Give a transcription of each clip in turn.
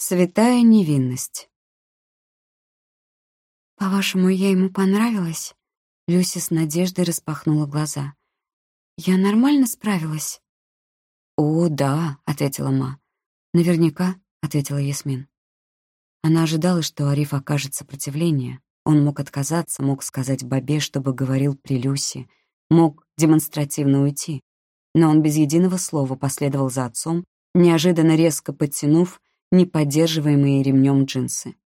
Святая невинность. «По-вашему, я ему понравилась?» Люси с надеждой распахнула глаза. «Я нормально справилась?» «О, да», — ответила Ма. «Наверняка», — ответила Ясмин. Она ожидала, что Ариф окажет сопротивление. Он мог отказаться, мог сказать Бабе, чтобы говорил при Люси, мог демонстративно уйти. Но он без единого слова последовал за отцом, неожиданно резко подтянув неподдерживаемые ремнем джинсы.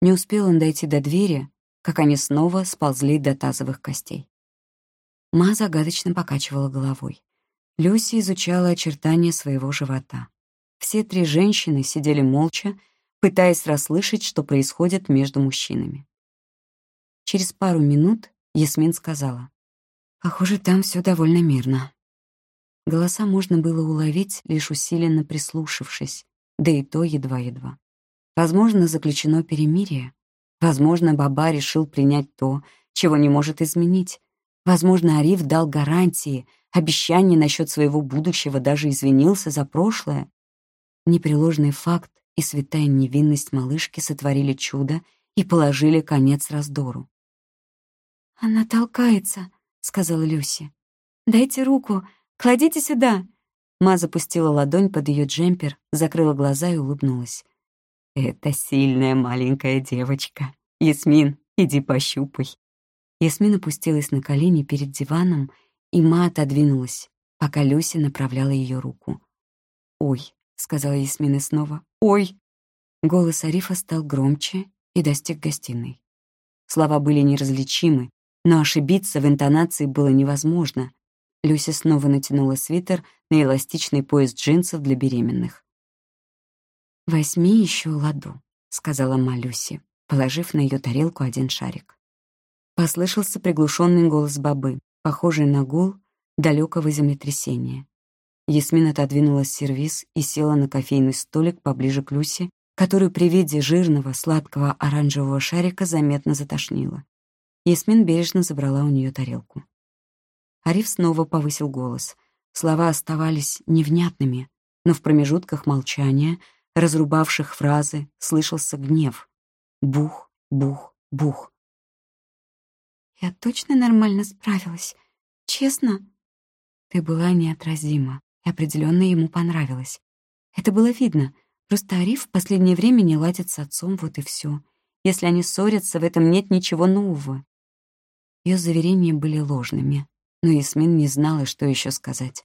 Не успел он дойти до двери, как они снова сползли до тазовых костей. Ма загадочно покачивала головой. Люси изучала очертания своего живота. Все три женщины сидели молча, пытаясь расслышать, что происходит между мужчинами. Через пару минут Ясмин сказала, «Похоже, там все довольно мирно». Голоса можно было уловить, лишь усиленно прислушавшись, да и то едва-едва. Возможно, заключено перемирие. Возможно, Баба решил принять то, чего не может изменить. Возможно, Ариф дал гарантии, обещания насчет своего будущего, даже извинился за прошлое. Непреложный факт и святая невинность малышки сотворили чудо и положили конец раздору. «Она толкается», — сказала Люси. «Дайте руку, кладите сюда». Ма запустила ладонь под ее джемпер, закрыла глаза и улыбнулась. «Это сильная маленькая девочка. Ясмин, иди пощупай». Ясмин опустилась на колени перед диваном, и Ма отодвинулась, пока Люси направляла ее руку. «Ой», — сказала Ясмин и снова, «ой». Голос Арифа стал громче и достиг гостиной. Слова были неразличимы, но ошибиться в интонации было невозможно, Люси снова натянула свитер на эластичный пояс джинсов для беременных. «Возьми еще ладу», — сказала ма Люси, положив на ее тарелку один шарик. Послышался приглушенный голос бабы, похожий на гул далекого землетрясения. Ясмин отодвинула сервиз и села на кофейный столик поближе к Люси, которую при виде жирного, сладкого оранжевого шарика заметно затошнило. Ясмин бережно забрала у нее тарелку. Ариф снова повысил голос. Слова оставались невнятными, но в промежутках молчания, разрубавших фразы, слышался гнев. Бух, бух, бух. «Я точно нормально справилась? Честно?» «Ты была неотразима, и определенно ему понравилось. Это было видно. Просто Ариф в последнее время не ладит с отцом, вот и все. Если они ссорятся, в этом нет ничего нового». Ее заверения были ложными, но Ясмин не знала, что еще сказать.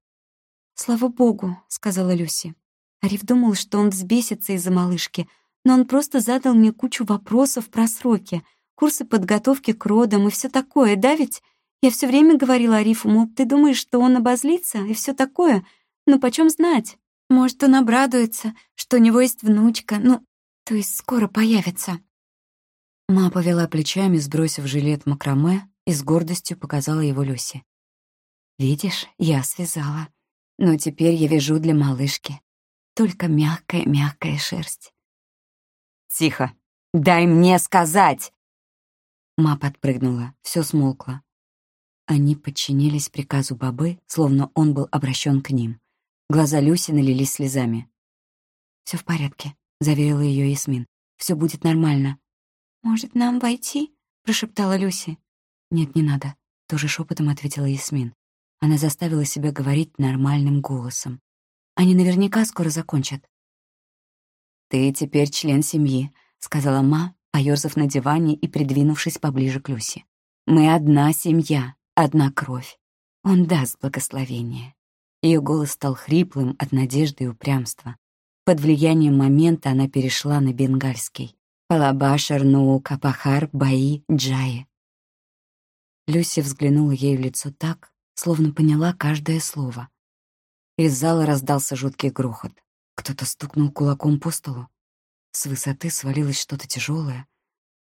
«Слава богу», — сказала Люси. Ариф думал, что он взбесится из-за малышки, но он просто задал мне кучу вопросов про сроки, курсы подготовки к родам и все такое, да ведь? Я все время говорила Арифу, мол, ты думаешь, что он обозлится и все такое? Ну, почем знать? Может, он обрадуется, что у него есть внучка, ну, то есть скоро появится. Ма повела плечами, сбросив жилет макраме, и с гордостью показала его Люси. Видишь, я связала. Но теперь я вяжу для малышки. Только мягкая-мягкая шерсть. «Тихо! Дай мне сказать!» Ма подпрыгнула, все смолкло. Они подчинились приказу Бабы, словно он был обращен к ним. Глаза Люси налились слезами. Все в порядке», — заверила ее Ясмин. Все будет нормально». «Может, нам войти?» — прошептала Люси. «Нет, не надо», — тоже шепотом ответила Ясмин. Она заставила себя говорить нормальным голосом. Они наверняка скоро закончат. «Ты теперь член семьи», — сказала Ма, поёрзав на диване и придвинувшись поближе к Люси. «Мы одна семья, одна кровь. Он даст благословение». Ее голос стал хриплым от надежды и упрямства. Под влиянием момента она перешла на бенгальский. «Палабашар ну капахар баи джаи». Люси взглянула ей в лицо так, словно поняла каждое слово. Из зала раздался жуткий грохот. Кто-то стукнул кулаком по столу. С высоты свалилось что-то тяжелое.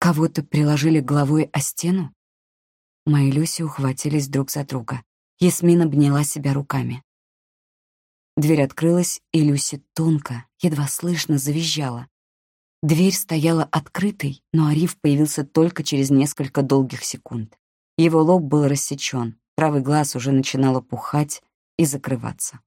Кого-то приложили головой о стену. Мои Люси ухватились друг за друга. Ясмин обняла себя руками. Дверь открылась, и Люси тонко, едва слышно завизжала. Дверь стояла открытой, но Ариф появился только через несколько долгих секунд. Его лоб был рассечен, Правый глаз уже начинал опухать и закрываться.